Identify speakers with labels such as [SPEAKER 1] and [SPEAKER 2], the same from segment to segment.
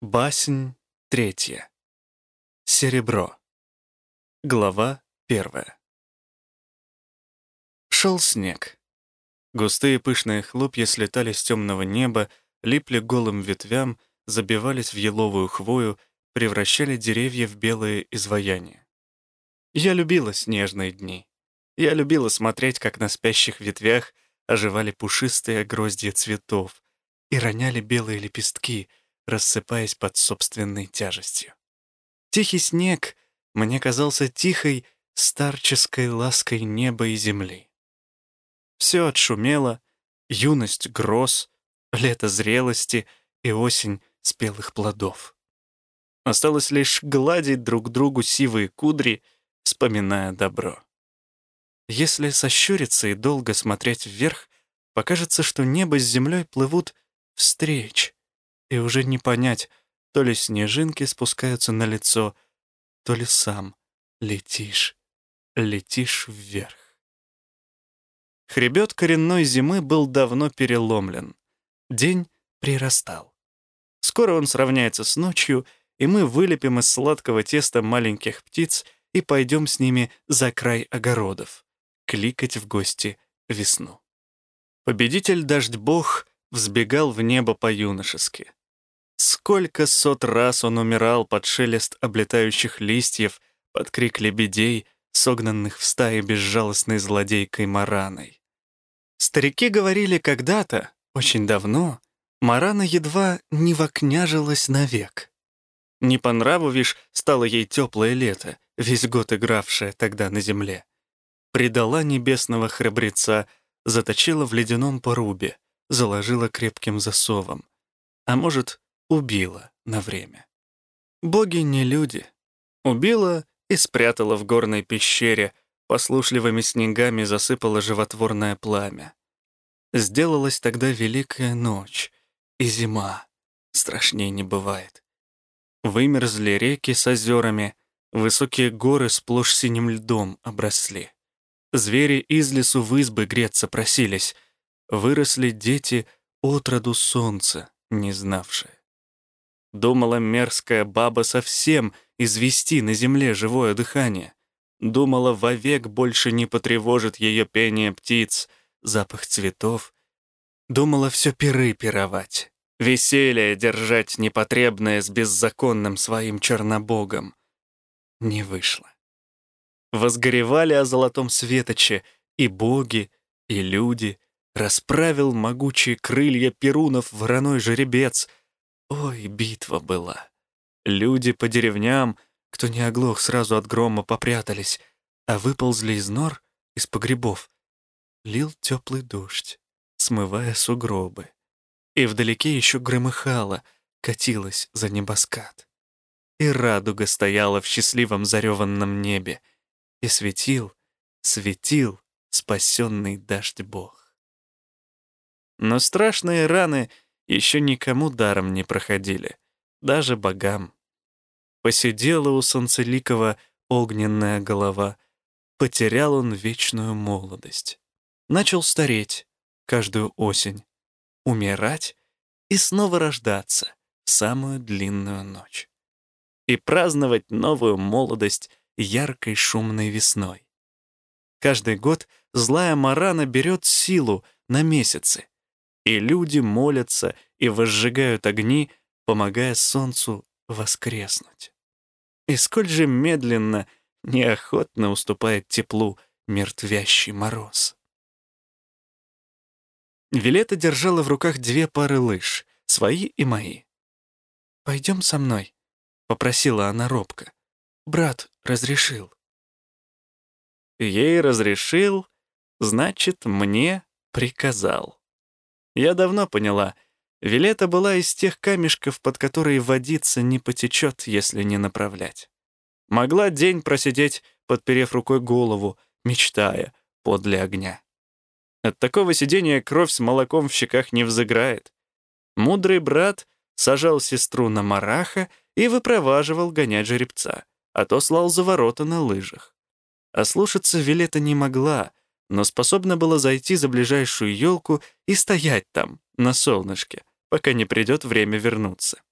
[SPEAKER 1] Басень третья. Серебро. Глава первая. Шел снег. Густые пышные хлопья слетали с темного неба, липли голым ветвям, забивались в еловую хвою, превращали деревья в белые изваяния. Я любила снежные дни. Я любила смотреть, как на спящих ветвях оживали пушистые гроздья цветов и роняли белые лепестки — рассыпаясь под собственной тяжестью. Тихий снег мне казался тихой, старческой лаской неба и земли. Все отшумело, юность гроз, лето зрелости и осень спелых плодов. Осталось лишь гладить друг другу сивые кудри, вспоминая добро. Если сощуриться и долго смотреть вверх, покажется, что небо с землей плывут встреч, и уже не понять, то ли снежинки спускаются на лицо, то ли сам летишь, летишь вверх. Хребет коренной зимы был давно переломлен. День прирастал. Скоро он сравняется с ночью, и мы вылепим из сладкого теста маленьких птиц и пойдем с ними за край огородов, кликать в гости весну. Победитель дождь-бог взбегал в небо по-юношески. Сколько сот раз он умирал под шелест облетающих листьев, под крик лебедей, согнанных в стае безжалостной злодейкой Мараной. Старики говорили когда-то, очень давно, Марана едва не вокняжилась навек. Не по нраву, вишь, стало ей теплое лето, весь год игравшее тогда на земле. Предала небесного храбреца, заточила в ледяном порубе, заложила крепким засовом. А может, убила на время. Боги не люди. Убила и спрятала в горной пещере, послушливыми снегами засыпала животворное пламя. Сделалась тогда великая ночь, и зима. Страшней не бывает. Вымерзли реки с озерами, высокие горы сплошь синим льдом обросли. Звери из лесу в избы греться просились, выросли дети отроду солнца, не знавшие. Думала мерзкая баба совсем извести на земле живое дыхание. Думала, вовек больше не потревожит ее пение птиц, запах цветов. Думала все пиры пировать, веселье держать непотребное с беззаконным своим чернобогом. Не вышло. Возгоревали о золотом светоче и боги, и люди, расправил могучие крылья перунов вороной жеребец — Ой, битва была. Люди по деревням, кто не оглох, сразу от грома попрятались, а выползли из нор, из погребов. Лил теплый дождь, смывая сугробы. И вдалеке еще громыхало, катилась за небоскат. И радуга стояла в счастливом зареванном небе, и светил, светил спасенный дождь Бог. Но страшные раны — еще никому даром не проходили, даже богам. Посидела у Солнцеликова огненная голова, потерял он вечную молодость. Начал стареть каждую осень, умирать и снова рождаться в самую длинную ночь. И праздновать новую молодость яркой шумной весной. Каждый год злая Марана берет силу на месяцы, и люди молятся и возжигают огни, помогая солнцу воскреснуть. И сколь же медленно, неохотно уступает теплу мертвящий мороз. Вилета держала в руках две пары лыж, свои и мои. «Пойдем со мной», — попросила она робко. «Брат разрешил». Ей разрешил, значит, мне приказал. Я давно поняла, Вилета была из тех камешков, под которые водиться не потечет, если не направлять. Могла день просидеть, подперев рукой голову, мечтая подле огня. От такого сидения кровь с молоком в щеках не взыграет. Мудрый брат сажал сестру на мараха и выпроваживал гонять жеребца, а то слал за ворота на лыжах. А слушаться Вилета не могла, но способна была зайти за ближайшую елку и стоять там, на солнышке, пока не придет время вернуться.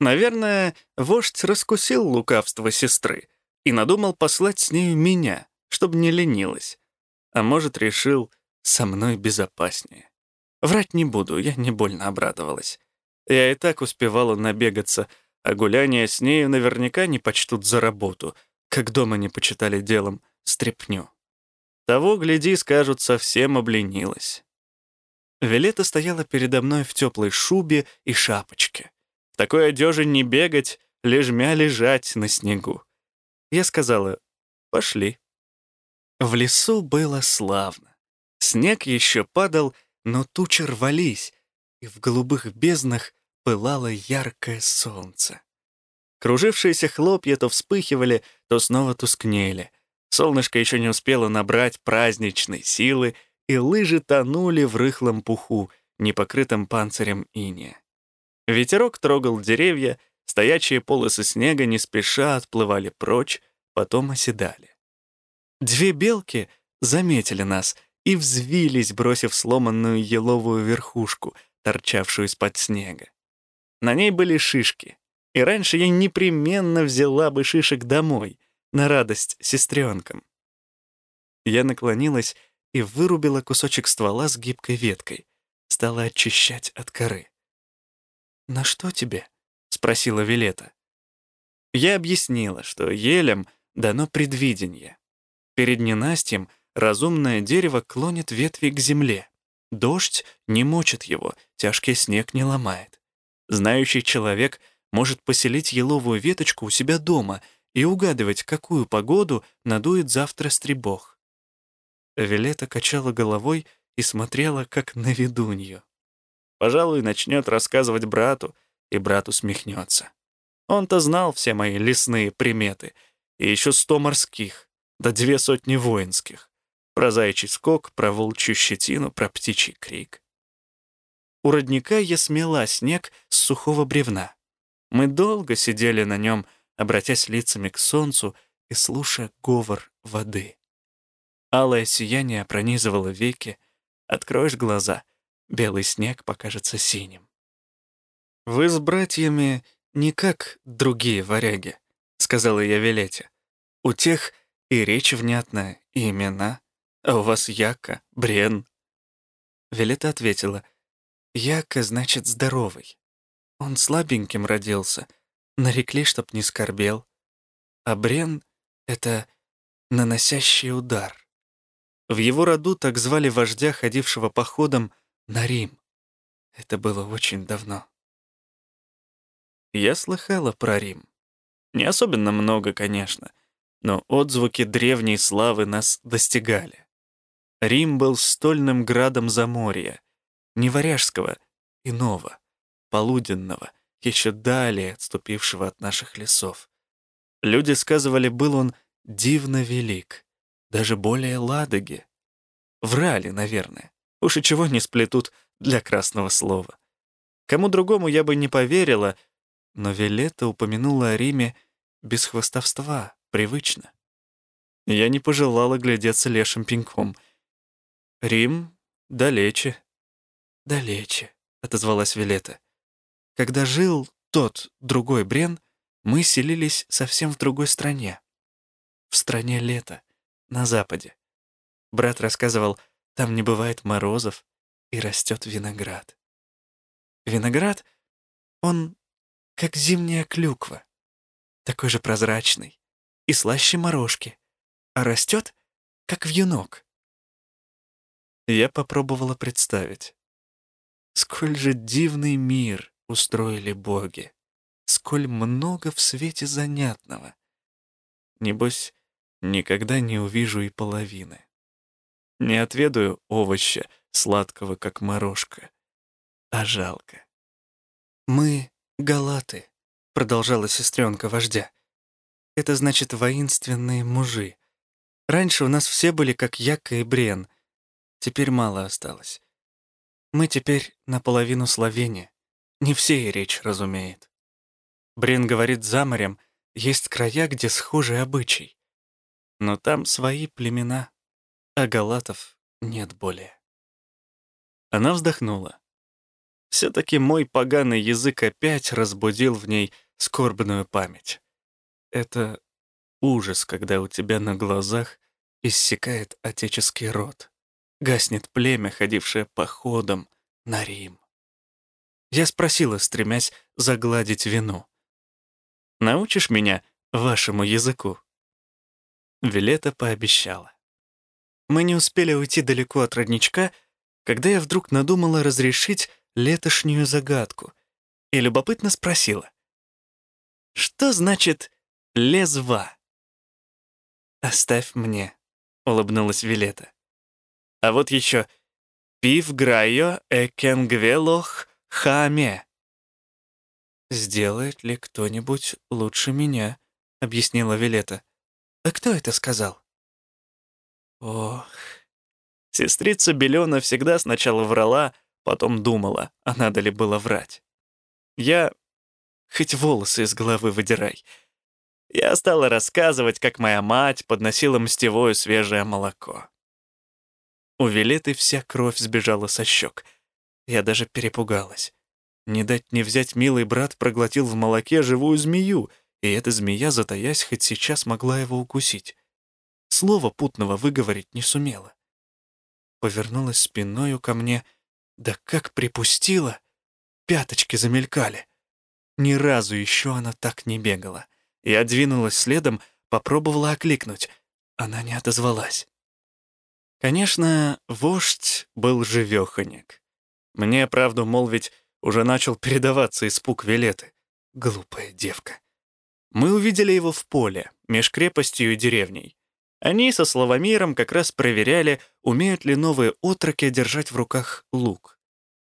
[SPEAKER 1] Наверное, вождь раскусил лукавство сестры и надумал послать с нею меня, чтобы не ленилась. А может, решил, со мной безопаснее. Врать не буду, я не больно обрадовалась. Я и так успевала набегаться, а гуляния с нею наверняка не почтут за работу, как дома не почитали делом стряпню. Того, гляди, скажут, совсем обленилась. Вилета стояла передо мной в теплой шубе и шапочке. В такой одежде не бегать, лежмя лежать на снегу. Я сказала, пошли. В лесу было славно. Снег еще падал, но тучи рвались, и в голубых безднах пылало яркое солнце. Кружившиеся хлопья то вспыхивали, то снова тускнели. Солнышко еще не успело набрать праздничной силы, и лыжи тонули в рыхлом пуху, непокрытым панцирем иния. Ветерок трогал деревья, стоячие полосы снега не спеша отплывали прочь, потом оседали. Две белки заметили нас и взвились, бросив сломанную еловую верхушку, торчавшую из-под снега. На ней были шишки, и раньше я непременно взяла бы шишек домой, на радость сестренкам. Я наклонилась и вырубила кусочек ствола с гибкой веткой, стала очищать от коры. «На что тебе?» — спросила Вилета. Я объяснила, что елям дано предвидение. Перед ненастьем разумное дерево клонит ветви к земле. Дождь не мочит его, тяжкий снег не ломает. Знающий человек может поселить еловую веточку у себя дома и угадывать, какую погоду надует завтра стребог. Вилета качала головой и смотрела, как на ведунью. Пожалуй, начнет рассказывать брату, и брат усмехнется. Он-то знал все мои лесные приметы, и еще сто морских да две сотни воинских. Про заячий скок, про волчью щетину, про птичий крик. У родника я смела снег с сухого бревна. Мы долго сидели на нем, обратясь лицами к солнцу и слушая говор воды. Алое сияние пронизывало веки, откроешь глаза, белый снег покажется синим. «Вы с братьями не как другие варяги», — сказала я Вилете. «У тех и речь внятная, и имена. А у вас Яка, Брен». Вилета ответила, «Яка значит здоровый. Он слабеньким родился, нарекли, чтоб не скорбел. А Брен — это наносящий удар. В его роду так звали вождя, ходившего походом на Рим. Это было очень давно. Я слыхала про Рим. Не особенно много, конечно но отзвуки древней славы нас достигали. Рим был стольным градом Заморья, не варяжского, иного, полуденного, еще далее отступившего от наших лесов. Люди сказывали, был он дивно велик, даже более Ладоги. Врали, наверное. Уж и чего не сплетут для красного слова. Кому другому я бы не поверила, но Вилета упомянула о Риме без хвостовства, Привычно. Я не пожелала глядеться лешим пеньком. «Рим далече». «Далече», — отозвалась Вилета. «Когда жил тот, другой Брен, мы селились совсем в другой стране. В стране лета, на западе. Брат рассказывал, там не бывает морозов и растет виноград. Виноград, он как зимняя клюква, такой же прозрачный, и слаще морожки, а растет, как вьюнок. Я попробовала представить. Сколь же дивный мир устроили боги, сколь много в свете занятного. Небось, никогда не увижу и половины. Не отведаю овоща, сладкого, как морожка, а жалко. «Мы — галаты», — продолжала сестренка вождя. Это значит воинственные мужи. Раньше у нас все были как Яка и Брен. Теперь мало осталось. Мы теперь наполовину Словения. Не все и речь разумеет. Брен говорит за морем, есть края, где схожий обычай. Но там свои племена, а галатов нет более. Она вздохнула. Все-таки мой поганый язык опять разбудил в ней скорбную память. Это ужас, когда у тебя на глазах иссякает отеческий род. Гаснет племя, ходившее походом на Рим. Я спросила, стремясь загладить вину. «Научишь меня вашему языку?» Вилета пообещала. Мы не успели уйти далеко от родничка, когда я вдруг надумала разрешить летошнюю загадку и любопытно спросила. «Что значит «лезва»?» «Оставь мне», — улыбнулась Вилета. «А вот еще «пив грайо экенгвелох хаме». «Сделает ли кто-нибудь лучше меня?» — объяснила Вилета. «А кто это сказал?» Ох. Сестрица Белена всегда сначала врала, потом думала, а надо ли было врать. Я... Хоть волосы из головы выдирай. Я стала рассказывать, как моя мать подносила мстевое свежее молоко. У Вилеты вся кровь сбежала со щек. Я даже перепугалась. Не дать не взять милый брат проглотил в молоке живую змею, и эта змея, затаясь, хоть сейчас могла его укусить. Слова путного выговорить не сумела. Повернулась спиною ко мне, да как припустила, пяточки замелькали. Ни разу еще она так не бегала. Я двинулась следом, попробовала окликнуть. Она не отозвалась. Конечно, вождь был живеханек. Мне, правду молвить, уже начал передаваться испуг Вилеты. Глупая девка. Мы увидели его в поле, меж крепостью и деревней. Они со Славомиром как раз проверяли, умеют ли новые отроки держать в руках лук.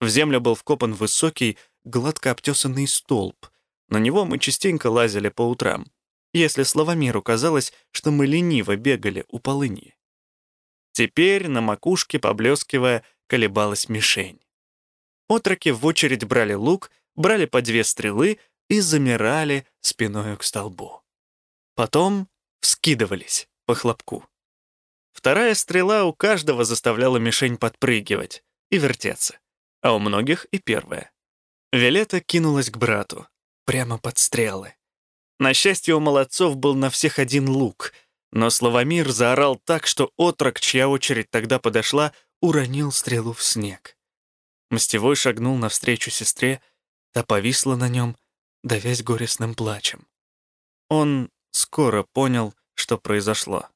[SPEAKER 1] В землю был вкопан высокий, гладко обтесанный столб. На него мы частенько лазили по утрам, если Славомиру казалось, что мы лениво бегали у полыни. Теперь на макушке, поблескивая, колебалась мишень. Отроки в очередь брали лук, брали по две стрелы и замирали спиною к столбу. Потом вскидывались по хлопку. Вторая стрела у каждого заставляла мишень подпрыгивать и вертеться, а у многих и первая. Вилета кинулась к брату, прямо под стрелы. На счастье, у молодцов был на всех один лук, но Славомир заорал так, что отрок, чья очередь тогда подошла, уронил стрелу в снег. Мстевой шагнул навстречу сестре, та повисла на нем, давясь горестным плачем. Он скоро понял, что произошло.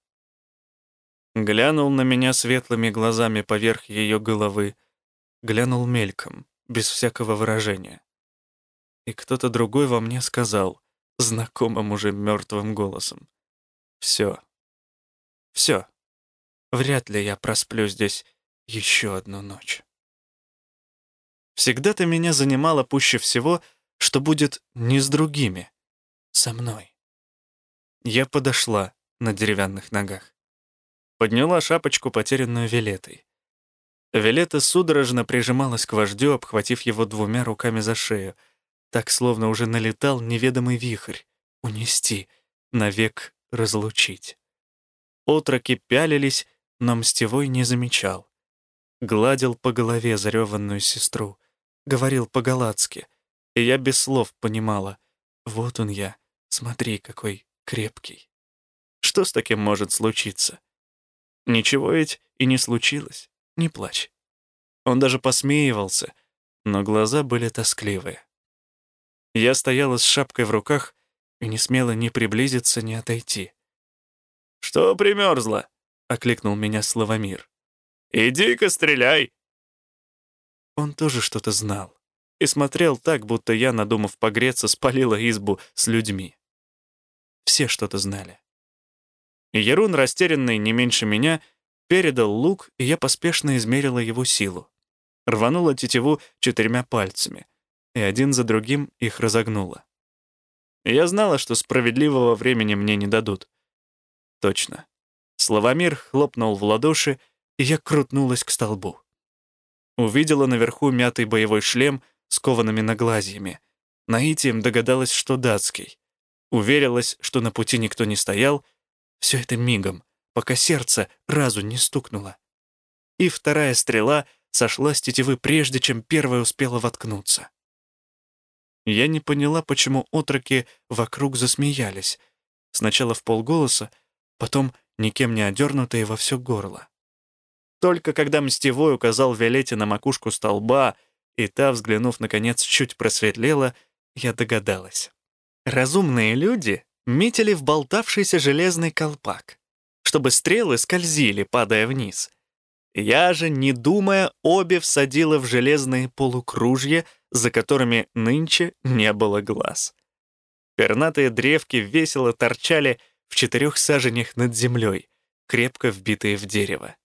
[SPEAKER 1] Глянул на меня светлыми глазами поверх ее головы, глянул мельком, без всякого выражения. И кто-то другой во мне сказал, знакомым уже мертвым голосом, «Все, все, вряд ли я просплю здесь еще одну ночь». Всегда-то меня занимало пуще всего, что будет не с другими, со мной. Я подошла на деревянных ногах. Подняла шапочку, потерянную Вилетой. Вилета судорожно прижималась к вождю, обхватив его двумя руками за шею, так словно уже налетал неведомый вихрь. Унести, навек разлучить. Отроки пялились, но Мстевой не замечал. Гладил по голове зареванную сестру, говорил по-галатски, и я без слов понимала. Вот он я, смотри, какой крепкий. Что с таким может случиться? Ничего ведь и не случилось, не плачь. Он даже посмеивался, но глаза были тоскливые. Я стояла с шапкой в руках и не смела ни приблизиться, ни отойти. «Что примерзла?» — окликнул меня Славомир. «Иди-ка стреляй!» Он тоже что-то знал и смотрел так, будто я, надумав погреться, спалила избу с людьми. Все что-то знали. Ерун, растерянный не меньше меня, передал лук, и я поспешно измерила его силу. Рванула тетиву четырьмя пальцами, и один за другим их разогнула. Я знала, что справедливого времени мне не дадут. Точно. Славомир хлопнул в ладоши, и я крутнулась к столбу. Увидела наверху мятый боевой шлем с коваными наглазьями. Наитием догадалась, что датский уверилась, что на пути никто не стоял, все это мигом, пока сердце разу не стукнуло. И вторая стрела сошла с тетивы прежде, чем первая успела воткнуться. Я не поняла, почему отроки вокруг засмеялись. Сначала в полголоса, потом никем не одернутые во все горло. Только когда Мстевой указал Виолетте на макушку столба, и та, взглянув, наконец, чуть просветлела, я догадалась. Разумные люди метили в болтавшийся железный колпак, чтобы стрелы скользили, падая вниз. Я же, не думая, обе всадила в железные полукружья, за которыми нынче не было глаз. Пернатые древки весело торчали в четырех саженях над землей, крепко вбитые в дерево.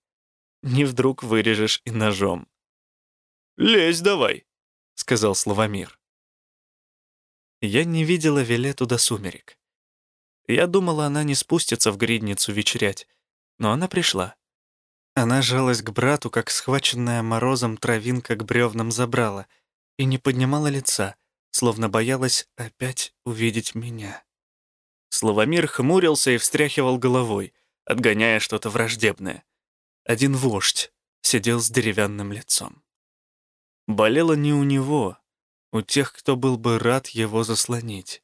[SPEAKER 1] Не вдруг вырежешь и ножом. «Лезь давай», — сказал Славомир. Я не видела Вилету до сумерек. Я думала, она не спустится в гридницу вечерять, но она пришла. Она жалась к брату, как схваченная морозом травинка к бревнам забрала, и не поднимала лица, словно боялась опять увидеть меня. Славомир хмурился и встряхивал головой, отгоняя что-то враждебное. Один вождь сидел с деревянным лицом. Болело не у него, у тех, кто был бы рад его заслонить.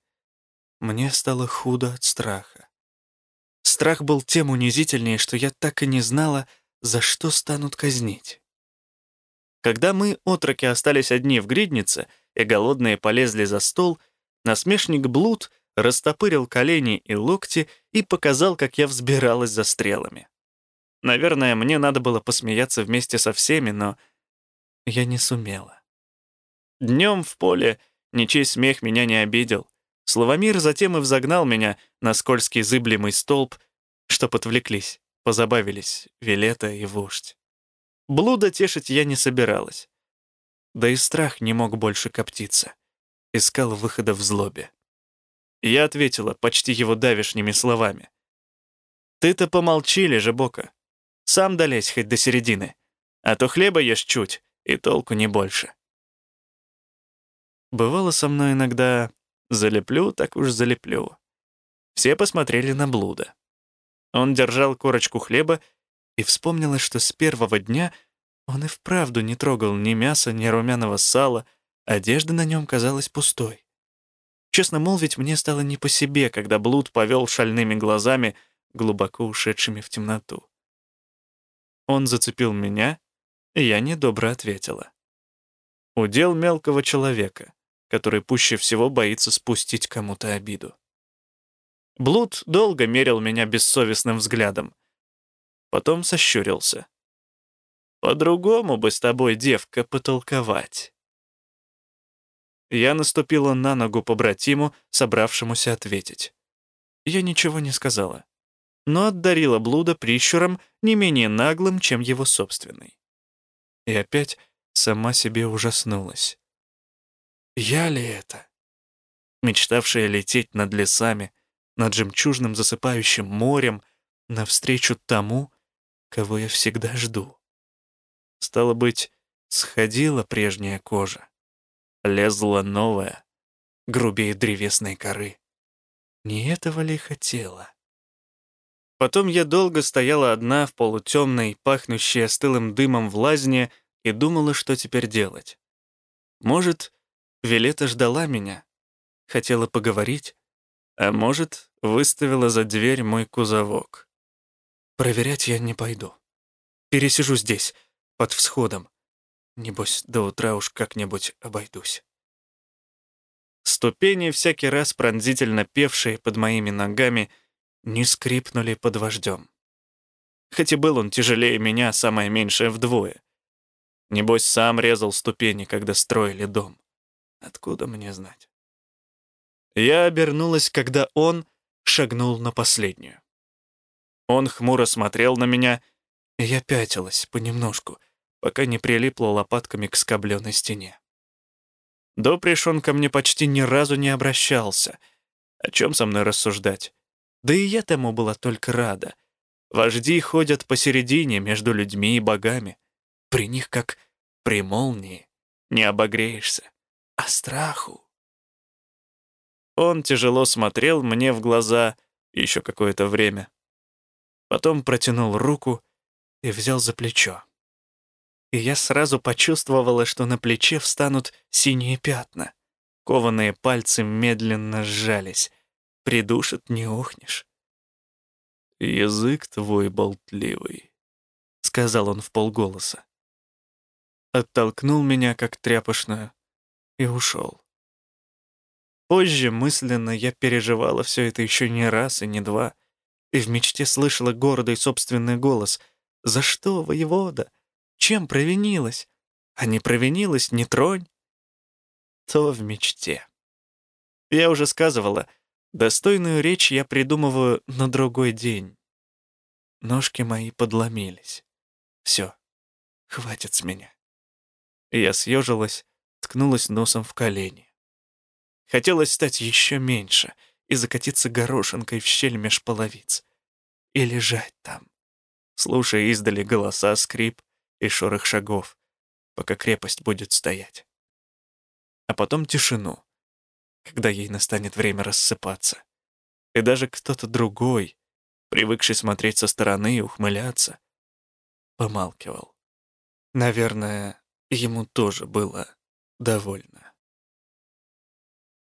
[SPEAKER 1] Мне стало худо от страха. Страх был тем унизительнее, что я так и не знала, за что станут казнить. Когда мы, отроки, остались одни в гриднице и голодные полезли за стол, насмешник Блуд растопырил колени и локти и показал, как я взбиралась за стрелами. Наверное, мне надо было посмеяться вместе со всеми, но я не сумела. Днем в поле ничей смех меня не обидел. Словомир затем и взогнал меня на скользкий зыблемый столб, что подвлеклись позабавились Вилета и вождь. Блуда тешить я не собиралась. Да и страх не мог больше коптиться. Искал выхода в злобе. Я ответила почти его давишними словами. «Ты-то помолчи, Лежебока. Сам долезь хоть до середины, а то хлеба ешь чуть, и толку не больше». Бывало со мной иногда «залеплю, так уж залеплю». Все посмотрели на блуда. Он держал корочку хлеба, и вспомнилось, что с первого дня он и вправду не трогал ни мяса, ни румяного сала, одежда на нем казалась пустой. Честно молвить, мне стало не по себе, когда Блуд повел шальными глазами, глубоко ушедшими в темноту. Он зацепил меня, и я недобро ответила. Удел мелкого человека, который пуще всего боится спустить кому-то обиду. Блуд долго мерил меня бессовестным взглядом. Потом сощурился. «По-другому бы с тобой, девка, потолковать». Я наступила на ногу побратиму, собравшемуся ответить. Я ничего не сказала, но отдарила блуда прищуром не менее наглым, чем его собственный. И опять сама себе ужаснулась. Я ли это? Мечтавшая лететь над лесами, над жемчужным засыпающим морем, навстречу тому, кого я всегда жду. Стало быть, сходила прежняя кожа, лезла новая, грубее древесной коры. Не этого ли хотела? Потом я долго стояла одна в полутемной, пахнущей остылым дымом в лазне и думала, что теперь делать. Может, Вилета ждала меня, хотела поговорить, а может, выставила за дверь мой кузовок. Проверять я не пойду. Пересижу здесь, под всходом. Небось, до утра уж как-нибудь обойдусь. Ступени, всякий раз пронзительно певшие под моими ногами, не скрипнули под вождем. Хоть и был он тяжелее меня, самое меньшее вдвое. Небось, сам резал ступени, когда строили дом. Откуда мне знать? Я обернулась, когда он шагнул на последнюю. Он хмуро смотрел на меня, и я пятилась понемножку, пока не прилипла лопатками к скобленной стене. Доприш он ко мне почти ни разу не обращался. О чем со мной рассуждать? Да и я тому была только рада. Вожди ходят посередине между людьми и богами. При них как при молнии. Не обогреешься. А страху он тяжело смотрел мне в глаза еще какое-то время. Потом протянул руку и взял за плечо. и я сразу почувствовала, что на плече встанут синие пятна. Кованые пальцы медленно сжались. Придушит, не охнешь.
[SPEAKER 2] «Язык твой болтливый», — сказал он в полголоса.
[SPEAKER 1] Оттолкнул меня, как тряпочную, и ушел. Позже мысленно я переживала все это еще не раз и не два, и в мечте слышала гордый собственный голос. «За что, воевода? Чем провинилась? А не провинилась, не тронь!» То в мечте. Я уже сказывала, достойную речь я придумываю на другой день. Ножки мои подломились. Все, хватит с меня. Я съежилась, ткнулась носом в колени. Хотелось стать еще меньше и закатиться горошинкой в щель меж половиц. И лежать там, слушая издали голоса, скрип и шорох шагов, пока крепость будет стоять. А потом тишину, когда ей настанет время рассыпаться. И даже кто-то другой, привыкший смотреть со стороны и ухмыляться, помалкивал. Наверное, ему тоже было довольно.